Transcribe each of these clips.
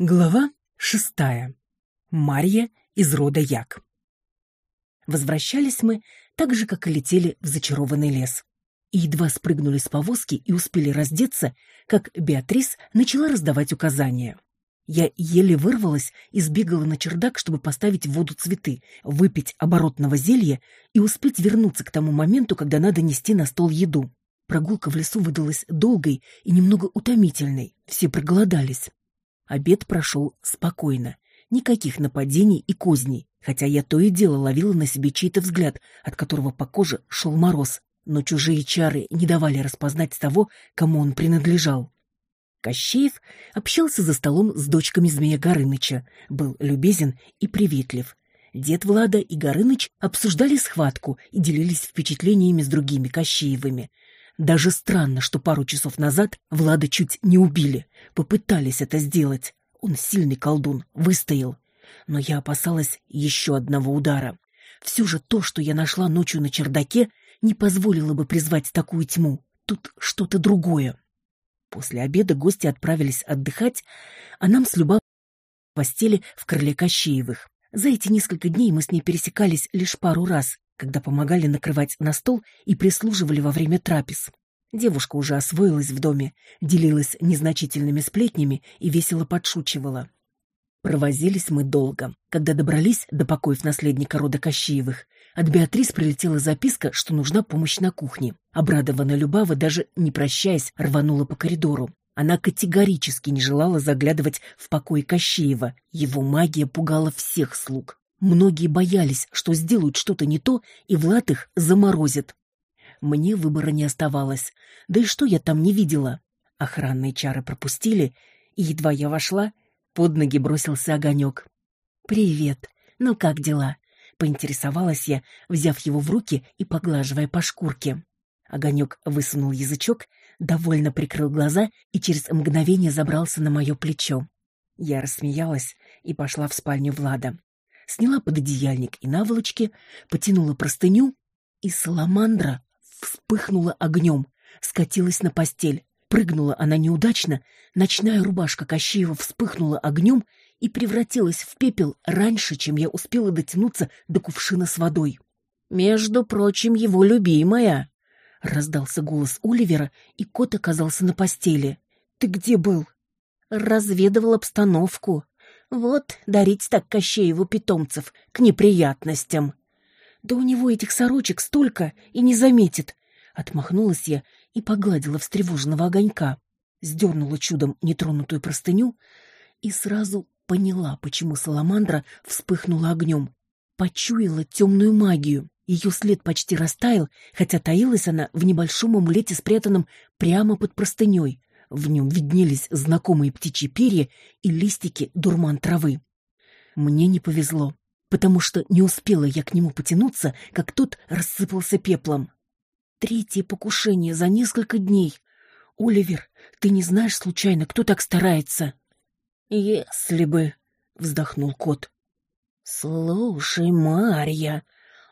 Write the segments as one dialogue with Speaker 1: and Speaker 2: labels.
Speaker 1: Глава шестая. Марья из рода Як. Возвращались мы так же, как и летели в зачарованный лес. И едва спрыгнули с повозки и успели раздеться, как Беатрис начала раздавать указания. Я еле вырвалась и сбегала на чердак, чтобы поставить в воду цветы, выпить оборотного зелья и успеть вернуться к тому моменту, когда надо нести на стол еду. Прогулка в лесу выдалась долгой и немного утомительной. Все проголодались. Обед прошел спокойно. Никаких нападений и козней, хотя я то и дело ловила на себе чей-то взгляд, от которого по коже шел мороз, но чужие чары не давали распознать того, кому он принадлежал. Кощеев общался за столом с дочками Змея Горыныча, был любезен и приветлив. Дед Влада и Горыныч обсуждали схватку и делились впечатлениями с другими Кощеевыми — даже странно, что пару часов назад Влада чуть не убили. Попытались это сделать. Он сильный колдун, выстоял. Но я опасалась еще одного удара. Все же то, что я нашла ночью на чердаке, не позволило бы призвать такую тьму. Тут что-то другое. После обеда гости отправились отдыхать, а нам с Любавой в постели в крыле Кощеевых. За эти несколько дней мы с ней пересекались лишь пару раз, когда помогали накрывать на стол и прислуживали во время трапез. Девушка уже освоилась в доме, делилась незначительными сплетнями и весело подшучивала. Провозились мы долго. Когда добрались до покоев наследника рода Кощеевых, от Беатрис прилетела записка, что нужна помощь на кухне. Обрадованная Любава, даже не прощаясь, рванула по коридору. Она категорически не желала заглядывать в покой Кощеева. Его магия пугала всех слуг. Многие боялись, что сделают что-то не то, и Влад их заморозит. Мне выбора не оставалось. Да и что я там не видела? Охранные чары пропустили, и едва я вошла, под ноги бросился огонек. «Привет. Ну как дела?» — поинтересовалась я, взяв его в руки и поглаживая по шкурке. Огонек высунул язычок, довольно прикрыл глаза и через мгновение забрался на мое плечо. Я рассмеялась и пошла в спальню Влада сняла пододеяльник и наволочки, потянула простыню, и саламандра вспыхнула огнем, скатилась на постель. Прыгнула она неудачно, ночная рубашка Кощеева вспыхнула огнем и превратилась в пепел раньше, чем я успела дотянуться до кувшина с водой. «Между прочим, его любимая!» — раздался голос Оливера, и кот оказался на постели. «Ты где был?» «Разведывал обстановку. Вот дарить так Кощееву питомцев к неприятностям. Да у него этих сорочек столько и не заметит. Отмахнулась я и погладила встревоженного огонька, сдернула чудом нетронутую простыню и сразу поняла, почему саламандра вспыхнула огнем. Почуяла темную магию. Ее след почти растаял, хотя таилась она в небольшом амулете, спрятанном прямо под простыней. В нем виднелись знакомые птичьи перья и листики дурман травы. Мне не повезло, потому что не успела я к нему потянуться, как тот рассыпался пеплом. Третье покушение за несколько дней. Оливер, ты не знаешь случайно, кто так старается? Если бы, вздохнул кот. Слушай, Марья,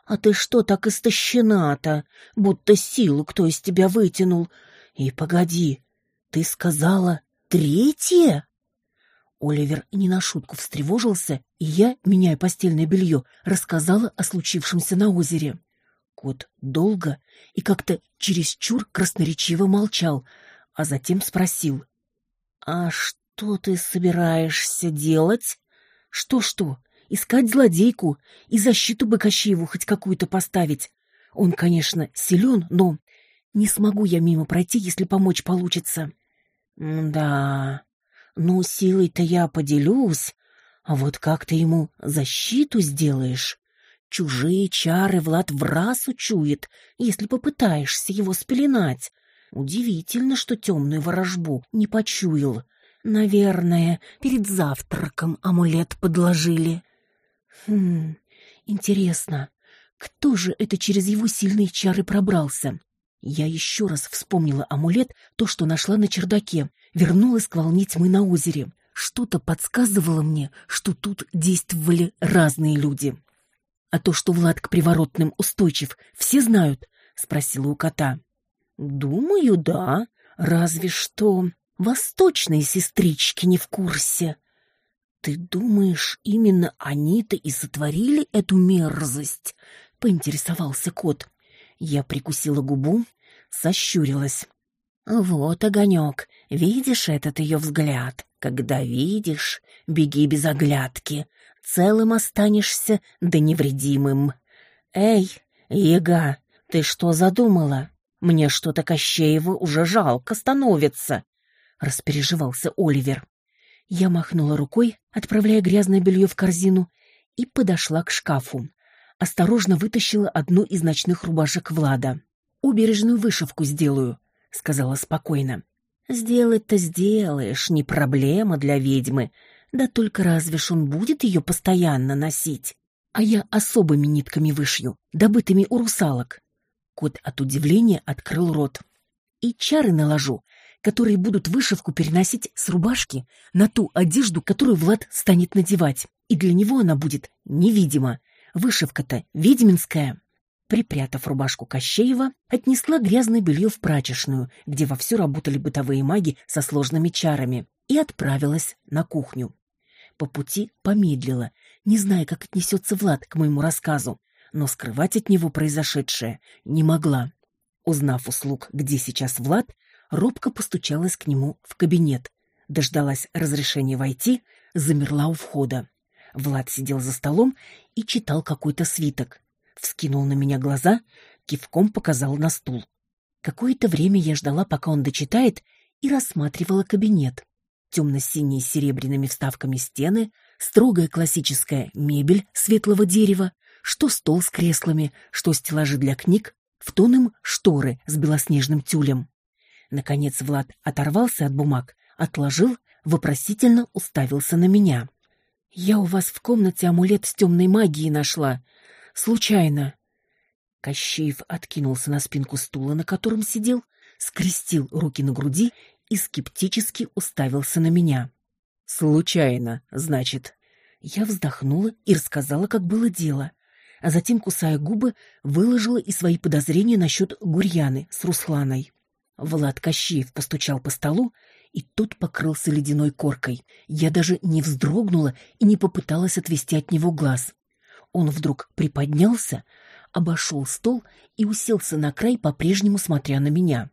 Speaker 1: а ты что так истощена-то, будто силу кто из тебя вытянул? И погоди, «Ты сказала третье?» Оливер не на шутку встревожился, и я, меняя постельное белье, рассказала о случившемся на озере. Кот долго и как-то чересчур красноречиво молчал, а затем спросил. «А что ты собираешься делать?» «Что-что? Искать злодейку и защиту бы Кощееву хоть какую-то поставить. Он, конечно, силен, но не смогу я мимо пройти, если помочь получится». «Да, ну, силой-то я поделюсь, а вот как ты ему защиту сделаешь? Чужие чары Влад в раз учует, если попытаешься его спеленать. Удивительно, что темную ворожбу не почуял. Наверное, перед завтраком амулет подложили. Хм, интересно, кто же это через его сильные чары пробрался? Я еще раз вспомнила амулет, то, что нашла на чердаке, вернулась к волне тьмы на озере. Что-то подсказывало мне, что тут действовали разные люди. «А то, что Влад к приворотным устойчив, все знают?» — спросила у кота. «Думаю, да. Разве что восточные сестрички не в курсе». Ты думаешь, именно они-то и сотворили эту мерзость? Поинтересовался кот. Я прикусила губу, сощурилась. Вот огонек, видишь этот ее взгляд? Когда видишь, беги без оглядки. Целым останешься, да невредимым. Эй, яга, ты что задумала? Мне что-то Кощеева уже жалко становится, распереживался Оливер. Я махнула рукой, отправляя грязное белье в корзину, и подошла к шкафу. Осторожно вытащила одну из ночных рубашек Влада. «Убережную вышивку сделаю», — сказала спокойно. «Сделать-то сделаешь, не проблема для ведьмы. Да только разве ж он будет ее постоянно носить? А я особыми нитками вышью, добытыми у русалок». Кот от удивления открыл рот. «И чары наложу, которые будут вышивку переносить с рубашки на ту одежду, которую Влад станет надевать. И для него она будет невидима. Вышивка-то ведьминская. Припрятав рубашку Кощеева, отнесла грязное белье в прачечную, где вовсю работали бытовые маги со сложными чарами, и отправилась на кухню. По пути помедлила, не зная, как отнесется Влад к моему рассказу, но скрывать от него произошедшее не могла. Узнав услуг, где сейчас Влад, робко постучалась к нему в кабинет, дождалась разрешения войти, замерла у входа. Влад сидел за столом и читал какой-то свиток. Вскинул на меня глаза, кивком показал на стул. Какое-то время я ждала, пока он дочитает, и рассматривала кабинет. Темно-синие с серебряными вставками стены, строгая классическая мебель светлого дерева, что стол с креслами, что стеллажи для книг, в тон им шторы с белоснежным тюлем. Наконец Влад оторвался от бумаг, отложил, вопросительно уставился на меня. «Я у вас в комнате амулет с темной магией нашла. Случайно». Кощеев откинулся на спинку стула, на котором сидел, скрестил руки на груди и скептически уставился на меня. «Случайно, значит». Я вздохнула и рассказала, как было дело, а затем, кусая губы, выложила и свои подозрения насчет Гурьяны с Русланой. Влад Кощеев постучал по столу, и тот покрылся ледяной коркой. Я даже не вздрогнула и не попыталась отвести от него глаз. Он вдруг приподнялся, обошел стол и уселся на край, по-прежнему смотря на меня.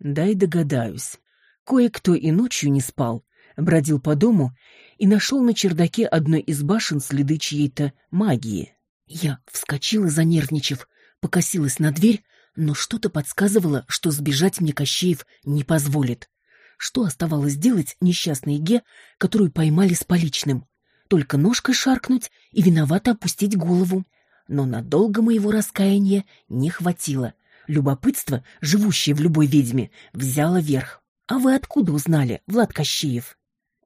Speaker 1: «Дай догадаюсь. Кое-кто и ночью не спал, бродил по дому и нашел на чердаке одной из башен следы чьей-то магии». Я вскочила, занервничав, покосилась на дверь, но что-то подсказывало, что сбежать мне Кощеев не позволит. Что оставалось делать несчастной Ге, которую поймали с поличным? Только ножкой шаркнуть и виновато опустить голову. Но надолго моего раскаяния не хватило. Любопытство, живущее в любой ведьме, взяло верх. А вы откуда узнали, Влад Кощеев?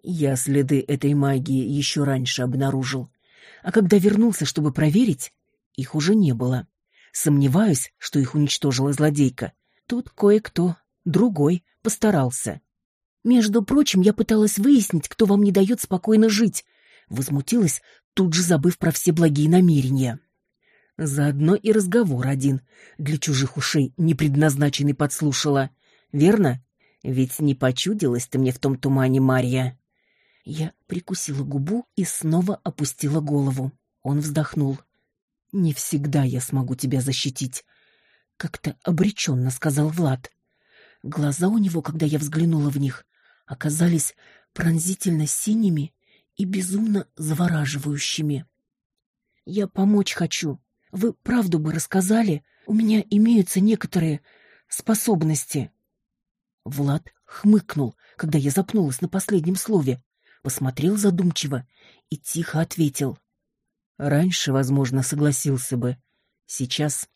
Speaker 1: Я следы этой магии еще раньше обнаружил. А когда вернулся, чтобы проверить, их уже не было. Сомневаюсь, что их уничтожила злодейка. Тут кое-кто, другой, постарался. Между прочим, я пыталась выяснить, кто вам не дает спокойно жить. Возмутилась, тут же забыв про все благие намерения. Заодно и разговор один, для чужих ушей не предназначенный подслушала. Верно? Ведь не почудилась ты мне в том тумане, Марья. Я прикусила губу и снова опустила голову. Он вздохнул. «Не всегда я смогу тебя защитить», — как-то обреченно сказал Влад. Глаза у него, когда я взглянула в них, оказались пронзительно синими и безумно завораживающими. «Я помочь хочу. Вы правду бы рассказали. У меня имеются некоторые способности». Влад хмыкнул, когда я запнулась на последнем слове, посмотрел задумчиво и тихо ответил. Раньше, возможно, согласился бы. Сейчас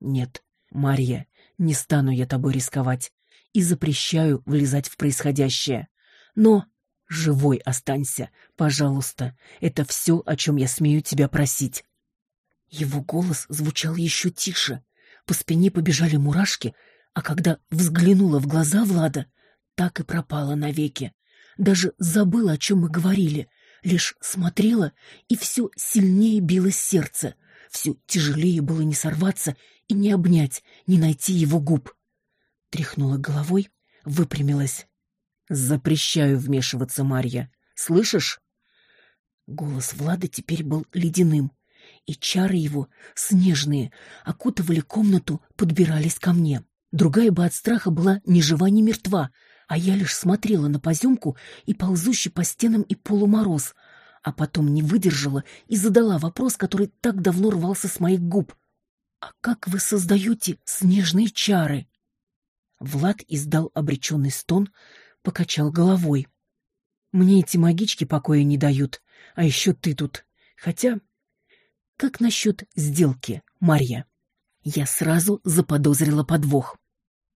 Speaker 1: нет. Марья, не стану я тобой рисковать и запрещаю влезать в происходящее. Но живой останься, пожалуйста. Это все, о чем я смею тебя просить. Его голос звучал еще тише. По спине побежали мурашки, а когда взглянула в глаза Влада, так и пропала навеки. Даже забыла, о чем мы говорили, лишь смотрела, и все сильнее билось сердце. Все тяжелее было не сорваться и не обнять, не найти его губ. Тряхнула головой, выпрямилась. «Запрещаю вмешиваться, Марья. Слышишь?» Голос Влада теперь был ледяным, и чары его, снежные, окутывали комнату, подбирались ко мне. Другая бы от страха была ни жива, ни мертва, а я лишь смотрела на поземку и ползущий по стенам и полу мороз, а потом не выдержала и задала вопрос, который так давно рвался с моих губ. «А как вы создаете снежные чары?» Влад издал обреченный стон, покачал головой. «Мне эти магички покоя не дают, а еще ты тут. Хотя, как насчет сделки, Марья?» Я сразу заподозрила подвох.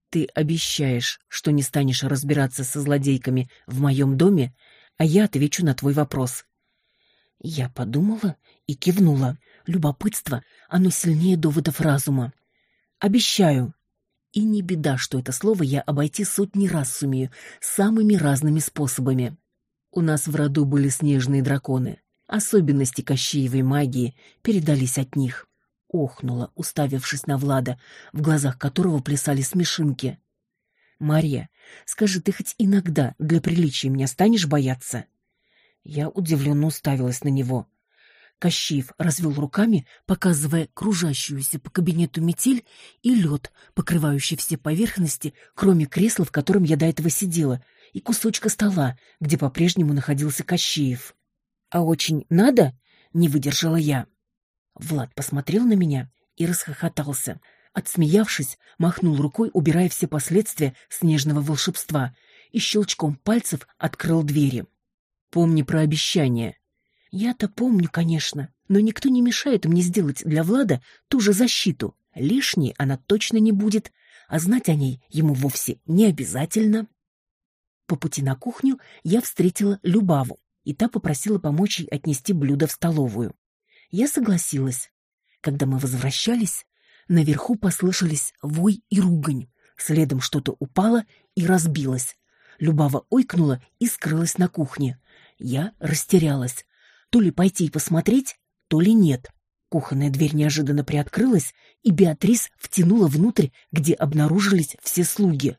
Speaker 1: «Ты обещаешь, что не станешь разбираться со злодейками в моем доме, а я отвечу на твой вопрос». Я подумала и кивнула. Любопытство, оно сильнее доводов разума. «Обещаю», и не беда, что это слово я обойти сотни раз сумею, самыми разными способами. У нас в роду были снежные драконы. Особенности Кощеевой магии передались от них. Охнула, уставившись на Влада, в глазах которого плясали смешинки. «Марья, скажи, ты хоть иногда для приличия меня станешь бояться?» Я удивленно уставилась на него. Кощеев развел руками, показывая кружащуюся по кабинету метель и лед, покрывающий все поверхности, кроме кресла, в котором я до этого сидела, и кусочка стола, где по-прежнему находился Кощеев. «А очень надо?» — не выдержала я. Влад посмотрел на меня и расхохотался. Отсмеявшись, махнул рукой, убирая все последствия снежного волшебства, и щелчком пальцев открыл двери. «Помни про обещание», я-то помню, конечно, но никто не мешает мне сделать для Влада ту же защиту. Лишней она точно не будет, а знать о ней ему вовсе не обязательно. По пути на кухню я встретила Любаву, и та попросила помочь ей отнести блюдо в столовую. Я согласилась. Когда мы возвращались, наверху послышались вой и ругань. Следом что-то упало и разбилось. Любава ойкнула и скрылась на кухне. Я растерялась. То ли пойти и посмотреть, то ли нет. Кухонная дверь неожиданно приоткрылась, и Беатрис втянула внутрь, где обнаружились все слуги.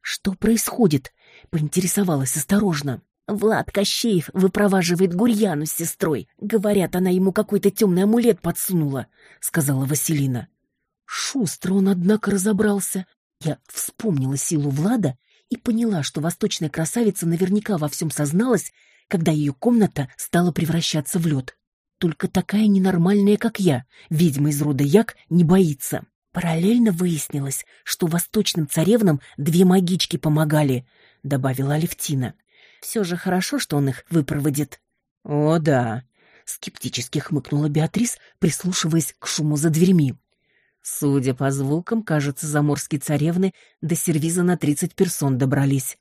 Speaker 1: «Что происходит?» — поинтересовалась осторожно. «Влад Кощеев выпроваживает Гурьяну с сестрой. Говорят, она ему какой-то темный амулет подсунула», — сказала Василина. Шустро он, однако, разобрался. Я вспомнила силу Влада и поняла, что восточная красавица наверняка во всем созналась когда ее комната стала превращаться в лед. Только такая ненормальная, как я, ведьма из рода Як, не боится. Параллельно выяснилось, что восточным царевнам две магички помогали, добавила Алевтина. Все же хорошо, что он их выпроводит. О, да, скептически хмыкнула Беатрис, прислушиваясь к шуму за дверьми. Судя по звукам, кажется, заморские царевны до сервиза на тридцать персон добрались.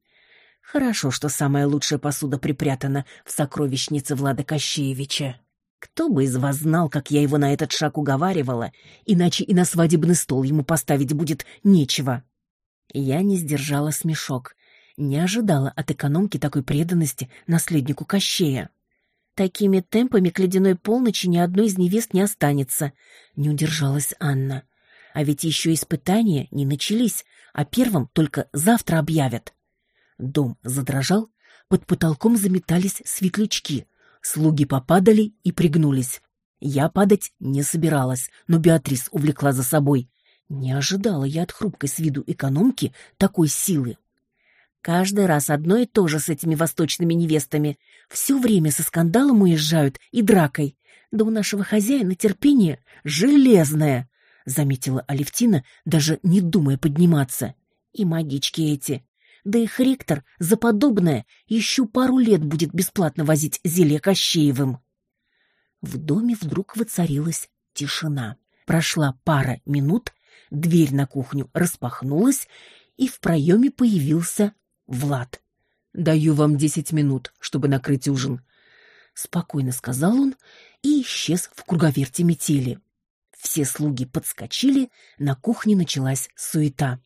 Speaker 1: Хорошо, что самая лучшая посуда припрятана в сокровищнице Влада Кощеевича. Кто бы из вас знал, как я его на этот шаг уговаривала, иначе и на свадебный стол ему поставить будет нечего. Я не сдержала смешок. Не ожидала от экономки такой преданности наследнику Кощея. Такими темпами к ледяной полночи ни одной из невест не останется, не удержалась Анна. А ведь еще испытания не начались, а первым только завтра объявят. Дом задрожал, под потолком заметались светлячки, слуги попадали и пригнулись. Я падать не собиралась, но Беатрис увлекла за собой. Не ожидала я от хрупкой с виду экономки такой силы. Каждый раз одно и то же с этими восточными невестами. Все время со скандалом уезжают и дракой. Да у нашего хозяина терпение железное, — заметила Алевтина, даже не думая подниматься. И магички эти. Да их ректор за подобное еще пару лет будет бесплатно возить зелье Кощеевым. В доме вдруг воцарилась тишина. Прошла пара минут, дверь на кухню распахнулась, и в проеме появился Влад. «Даю вам десять минут, чтобы накрыть ужин», — спокойно сказал он и исчез в круговерте метели. Все слуги подскочили, на кухне началась суета.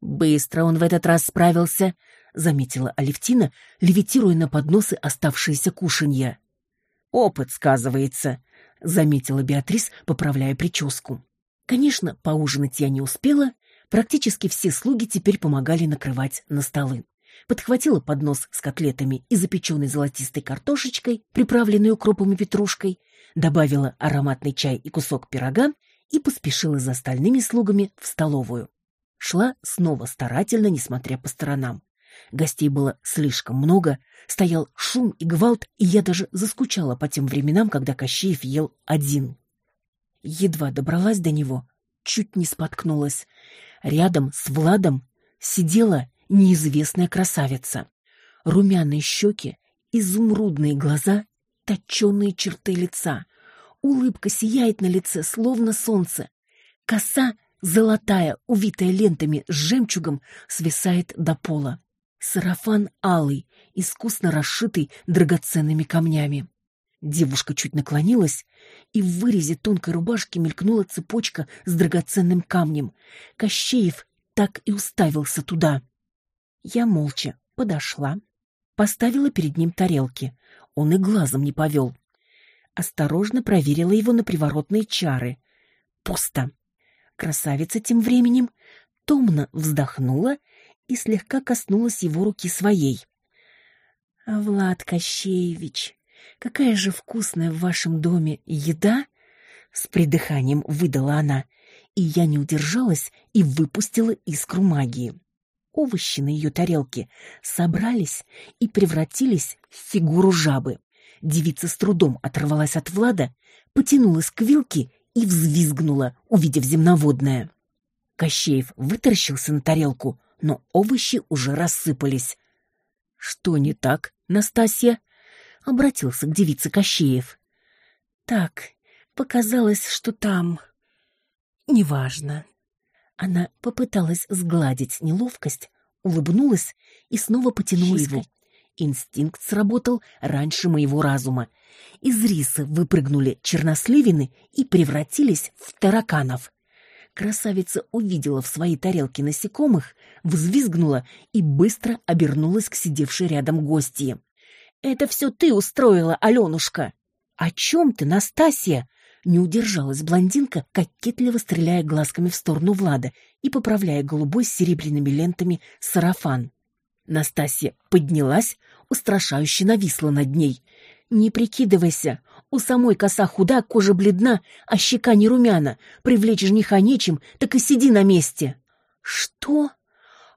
Speaker 1: Быстро он в этот раз справился, заметила Алевтина, левитируя на подносы оставшиеся кушанья. Опыт сказывается, заметила Беатрис, поправляя прическу. Конечно, поужинать я не успела, практически все слуги теперь помогали накрывать на столы. подхватила поднос с котлетами и запеченной золотистой картошечкой, приправленной укропом и петрушкой, добавила ароматный чай и кусок пирога и поспешила за остальными слугами в столовую. Шла снова старательно, несмотря по сторонам. Гостей было слишком много, стоял шум и гвалт, и я даже заскучала по тем временам, когда Кощеев ел один. Едва добралась до него, чуть не споткнулась. Рядом с Владом сидела неизвестная красавица. Румяные щеки, изумрудные глаза, точенные черты лица. Улыбка сияет на лице, словно солнце. Коса золотая, увитая лентами с жемчугом, свисает до пола. Сарафан алый, искусно расшитый драгоценными камнями. Девушка чуть наклонилась, и в вырезе тонкой рубашки мелькнула цепочка с драгоценным камнем. Кощеев так и уставился туда. Я молча подошла, поставила перед ним тарелки. Он и глазом не повел. Осторожно проверила его на приворотные чары. Пусто. Красавица тем временем томно вздохнула и слегка коснулась его руки своей. «А, «Влад Кощеевич, какая же вкусная в вашем доме еда!» С придыханием выдала она, и я не удержалась и выпустила искру магии. Овощи на ее тарелке собрались и превратились в фигуру жабы. Девица с трудом оторвалась от Влада, потянулась к вилке и взвизгнула, увидев земноводное. Кощеев вытаращился на тарелку, но овощи уже рассыпались. «Что не так, Настасья?» — обратился к девице Кощеев. «Так, показалось, что там...» «Неважно». Она попыталась сгладить неловкость, улыбнулась и снова потянулась его. Инстинкт сработал раньше моего разума. Из риса выпрыгнули черносливины и превратились в тараканов. Красавица увидела в своей тарелке насекомых, взвизгнула и быстро обернулась к сидевшей рядом гостье. «Это все ты устроила, Аленушка!» «О чем ты, Настасья?» Не удержалась блондинка, кокетливо стреляя глазками в сторону Влада и поправляя голубой с серебряными лентами сарафан. Настасья поднялась, устрашающе нависла над ней. «Не прикидывайся, у самой коса худа, кожа бледна, а щека не румяна. Привлечь жениха нечем, так и сиди на месте». «Что?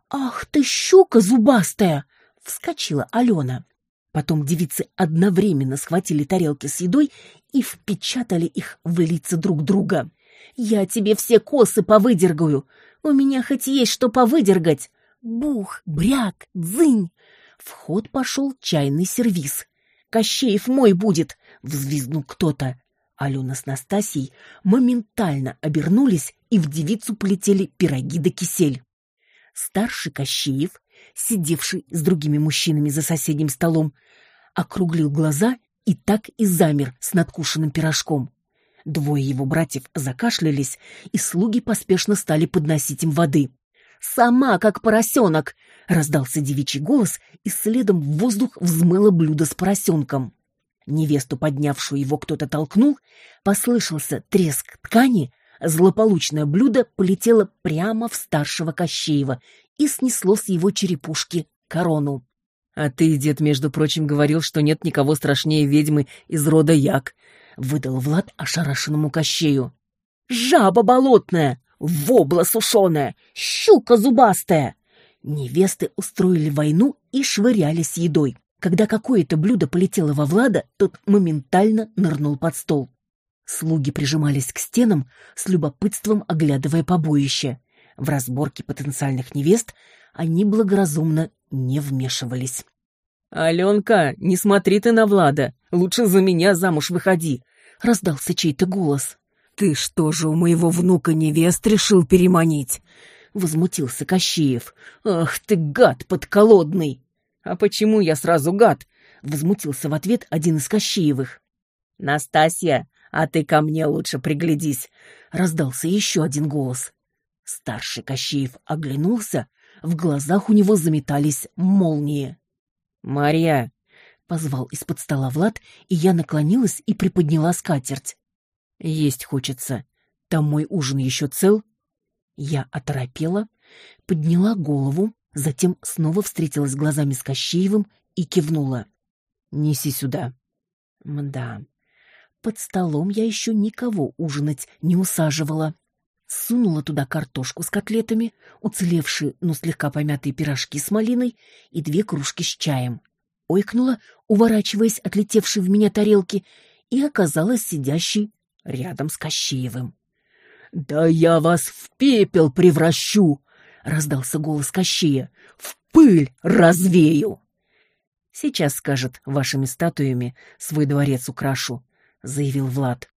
Speaker 1: Ах ты, щука зубастая!» — вскочила Алена. Потом девицы одновременно схватили тарелки с едой и впечатали их в лица друг друга. «Я тебе все косы повыдергаю! У меня хоть есть что повыдергать!» Бух, бряк, дзынь! В ход пошел чайный сервиз. «Кощеев мой будет!» — взвизгнул кто-то. Алена с Настасьей моментально обернулись, и в девицу полетели пироги да кисель. Старший Кощеев, сидевший с другими мужчинами за соседним столом, округлил глаза и так и замер с надкушенным пирожком. Двое его братьев закашлялись, и слуги поспешно стали подносить им воды. «Сама, как поросенок!» — раздался девичий голос, и следом в воздух взмыло блюдо с поросенком. Невесту, поднявшую его, кто-то толкнул, послышался треск ткани, злополучное блюдо полетело прямо в старшего Кощеева и снесло с его черепушки корону. «А ты, дед, между прочим, говорил, что нет никого страшнее ведьмы из рода Як», — выдал Влад ошарашенному Кощею. «Жаба болотная!» Вобла сушеная, щука зубастая. Невесты устроили войну и швырялись едой. Когда какое-то блюдо полетело во Влада, тот моментально нырнул под стол. Слуги прижимались к стенам, с любопытством оглядывая побоище. В разборке потенциальных невест они благоразумно не вмешивались. «Аленка, не смотри ты на Влада, лучше за меня замуж выходи!» — раздался чей-то голос. «Ты что же у моего внука невест решил переманить?» — возмутился Кощеев. «Ах ты, гад подколодный!» «А почему я сразу гад?» — возмутился в ответ один из Кощеевых. «Настасья, а ты ко мне лучше приглядись!» — раздался еще один голос. Старший Кощеев оглянулся, в глазах у него заметались молнии. «Марья!» — позвал из-под стола Влад, и я наклонилась и приподняла скатерть. Есть хочется. Там мой ужин еще цел. Я оторопела, подняла голову, затем снова встретилась глазами с Кощеевым и кивнула. «Неси сюда». Мда, под столом я еще никого ужинать не усаживала. Сунула туда картошку с котлетами, уцелевшие, но слегка помятые пирожки с малиной и две кружки с чаем. Ойкнула, уворачиваясь от летевшей в меня тарелки, и оказалась сидящей рядом с Кощеевым. «Да я вас в пепел превращу!» — раздался голос Кощея. «В пыль развею!» «Сейчас, скажет, вашими статуями свой дворец украшу», — заявил Влад.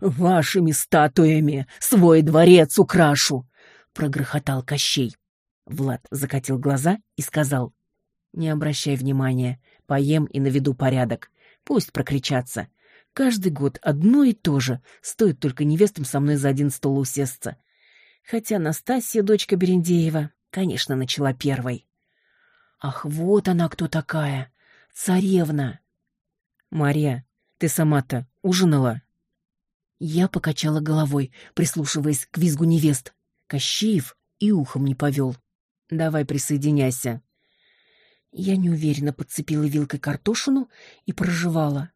Speaker 1: «Вашими статуями свой дворец украшу!» — прогрохотал Кощей. Влад закатил глаза и сказал. «Не обращай внимания, поем и наведу порядок. Пусть прокричатся. Каждый год одно и то же, стоит только невестам со мной за один стол усесться. Хотя Настасья, дочка Берендеева, конечно, начала первой. Ах, вот она кто такая! Царевна! Мария, ты сама-то ужинала? Я покачала головой, прислушиваясь к визгу невест. Кощеев и ухом не повел. Давай присоединяйся. Я неуверенно подцепила вилкой картошину и прожевала.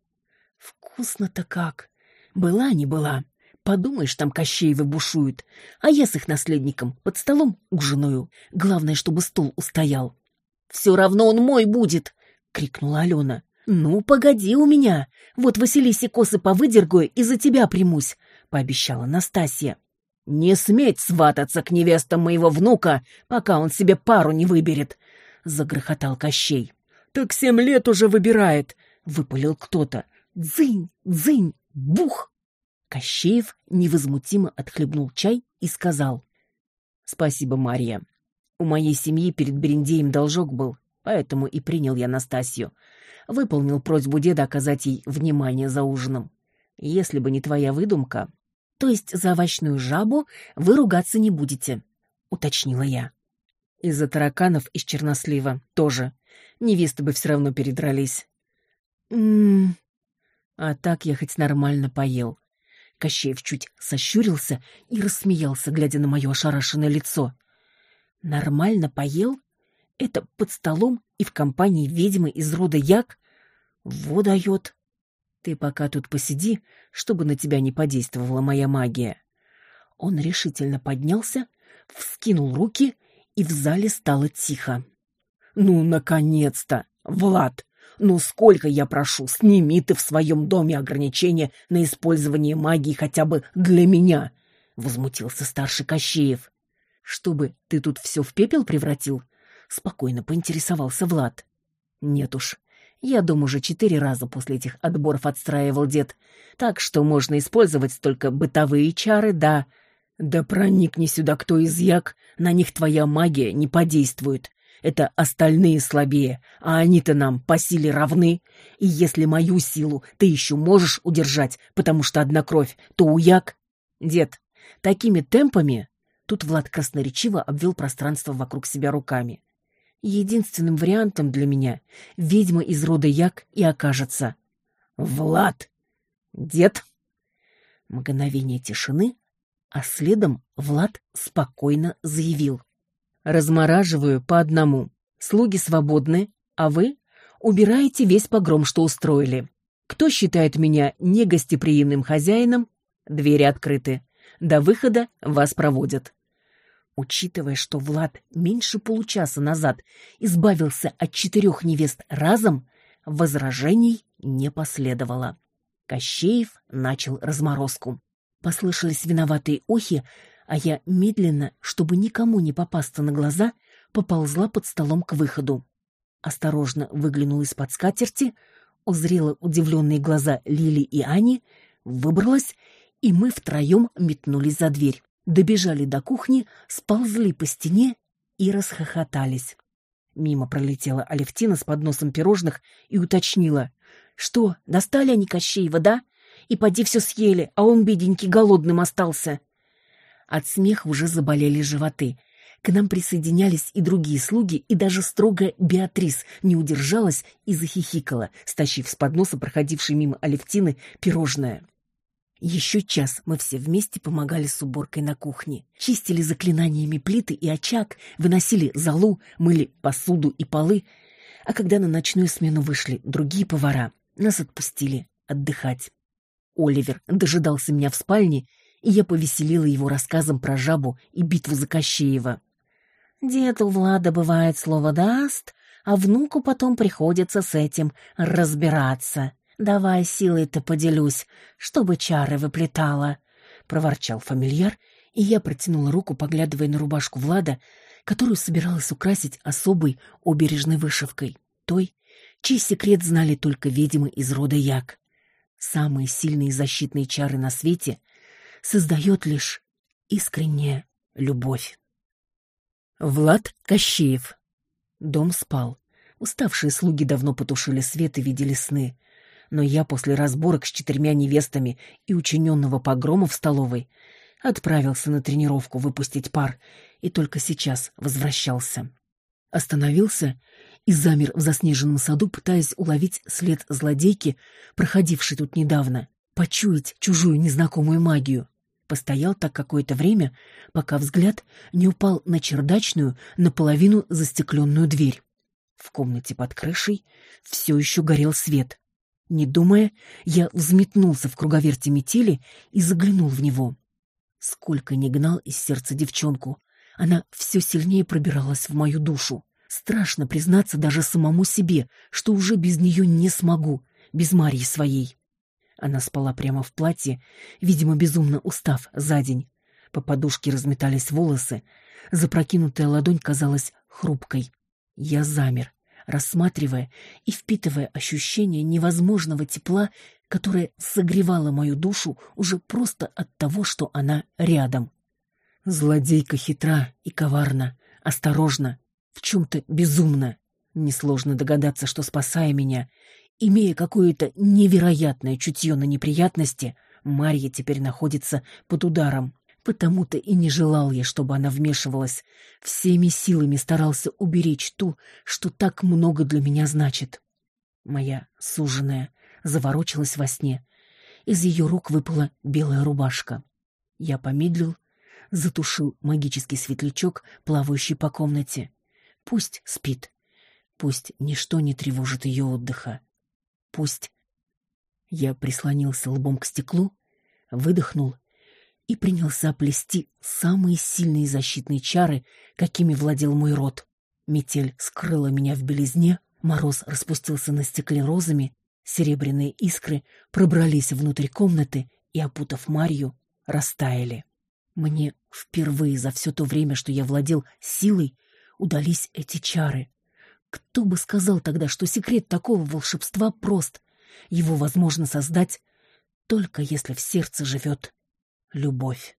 Speaker 1: Вкусно-то как! Была не была. Подумаешь, там Кощеевы бушуют, а я с их наследником под столом ужинаю. Главное, чтобы стол устоял. «Все равно он мой будет!» — крикнула Алена. «Ну, погоди у меня! Вот Василисе косы повыдергаю и за тебя примусь!» — пообещала Настасья. «Не сметь свататься к невестам моего внука, пока он себе пару не выберет!» — загрохотал Кощей. «Так семь лет уже выбирает!» — выпалил кто-то. «Дзынь! Дзынь! Бух!» Кощеев невозмутимо отхлебнул чай и сказал. «Спасибо, Мария. У моей семьи перед Берендеем должок был, поэтому и принял я Настасью. Выполнил просьбу деда оказать ей внимание за ужином. Если бы не твоя выдумка... То есть за овощную жабу вы ругаться не будете, — уточнила я. Из-за тараканов из чернослива тоже. Невесты бы все равно передрались. М -м -м. А так я хоть нормально поел. Кощеев чуть сощурился и рассмеялся, глядя на мое ошарашенное лицо. «Нормально поел? Это под столом и в компании ведьмы из рода Як? Во дает! Ты пока тут посиди, чтобы на тебя не подействовала моя магия». Он решительно поднялся, вскинул руки, и в зале стало тихо. «Ну, наконец-то! Влад, ну сколько я прошу, сними ты в своем доме ограничения на использование магии хотя бы для меня, — возмутился старший Кощеев. — Чтобы ты тут все в пепел превратил? — спокойно поинтересовался Влад. — Нет уж, я дом уже четыре раза после этих отборов отстраивал дед, так что можно использовать только бытовые чары, да... Да проникни сюда кто из як, на них твоя магия не подействует. Это остальные слабее, а они-то нам по силе равны. И если мою силу ты еще можешь удержать, потому что одна кровь, то уяк... Дед, такими темпами... Тут Влад красноречиво обвел пространство вокруг себя руками. Единственным вариантом для меня ведьма из рода Як и окажется. «Влад!» «Дед!» Мгновение тишины, а следом Влад спокойно заявил. Размораживаю по одному. Слуги свободны, а вы убираете весь погром, что устроили. Кто считает меня негостеприимным хозяином, двери открыты. До выхода вас проводят. Учитывая, что Влад меньше получаса назад избавился от четырех невест разом, возражений не последовало. Кощеев начал разморозку. Послышались виноватые охи, а я медленно, чтобы никому не попасться на глаза, поползла под столом к выходу. Осторожно выглянула из-под скатерти, узрела удивленные глаза Лили и Ани, выбралась, и мы втроем метнулись за дверь. Добежали до кухни, сползли по стене и расхохотались. Мимо пролетела Алевтина с подносом пирожных и уточнила. «Что, достали они Кощеева, да? И поди все съели, а он, беденький, голодным остался». От смеха уже заболели животы. К нам присоединялись и другие слуги, и даже строгая Беатрис не удержалась и захихикала, стащив с подноса проходившей мимо Алевтины пирожное. Еще час мы все вместе помогали с уборкой на кухне. Чистили заклинаниями плиты и очаг, выносили залу, мыли посуду и полы. А когда на ночную смену вышли другие повара, нас отпустили отдыхать. Оливер дожидался меня в спальне, и я повеселила его рассказом про жабу и битву за Кощеева. Дед у Влада бывает слово даст, а внуку потом приходится с этим разбираться. Давай силой-то поделюсь, чтобы чары выплетала, — проворчал фамильяр, и я протянула руку, поглядывая на рубашку Влада, которую собиралась украсить особой обережной вышивкой, той, чей секрет знали только ведьмы из рода Як. Самые сильные защитные чары на свете создает лишь искренняя любовь. Влад Кощеев. Дом спал. Уставшие слуги давно потушили свет и видели сны. Но я после разборок с четырьмя невестами и учиненного погрома в столовой отправился на тренировку выпустить пар и только сейчас возвращался. Остановился и замер в заснеженном саду, пытаясь уловить след злодейки, проходившей тут недавно, почуять чужую незнакомую магию. Постоял так какое-то время, пока взгляд не упал на чердачную, наполовину застекленную дверь. В комнате под крышей все еще горел свет. Не думая, я взметнулся в круговерте метели и заглянул в него. Сколько ни гнал из сердца девчонку, она все сильнее пробиралась в мою душу. Страшно признаться даже самому себе, что уже без нее не смогу, без Марьи своей. Она спала прямо в платье, видимо, безумно устав за день. По подушке разметались волосы, запрокинутая ладонь казалась хрупкой. Я замер, рассматривая и впитывая ощущение невозможного тепла, которое согревало мою душу уже просто от того, что она рядом. Злодейка хитра и коварна, осторожна, в чем-то безумна. Несложно догадаться, что, спасая меня, Имея какое-то невероятное чутье на неприятности, Марья теперь находится под ударом. Потому-то и не желал я, чтобы она вмешивалась. Всеми силами старался уберечь ту, что так много для меня значит. Моя суженая заворочилась во сне. Из ее рук выпала белая рубашка. Я помедлил, затушил магический светлячок, плавающий по комнате. Пусть спит, пусть ничто не тревожит ее отдыха. Пусть. Я прислонился лбом к стеклу, выдохнул и принялся плести самые сильные защитные чары, какими владел мой род. Метель скрыла меня в белизне, мороз распустился на стекле розами, серебряные искры пробрались внутрь комнаты и, опутав Марью, растаяли. Мне впервые за все то время, что я владел силой, удались эти чары. Кто бы сказал тогда, что секрет такого волшебства прост? Его возможно создать только если в сердце живет любовь.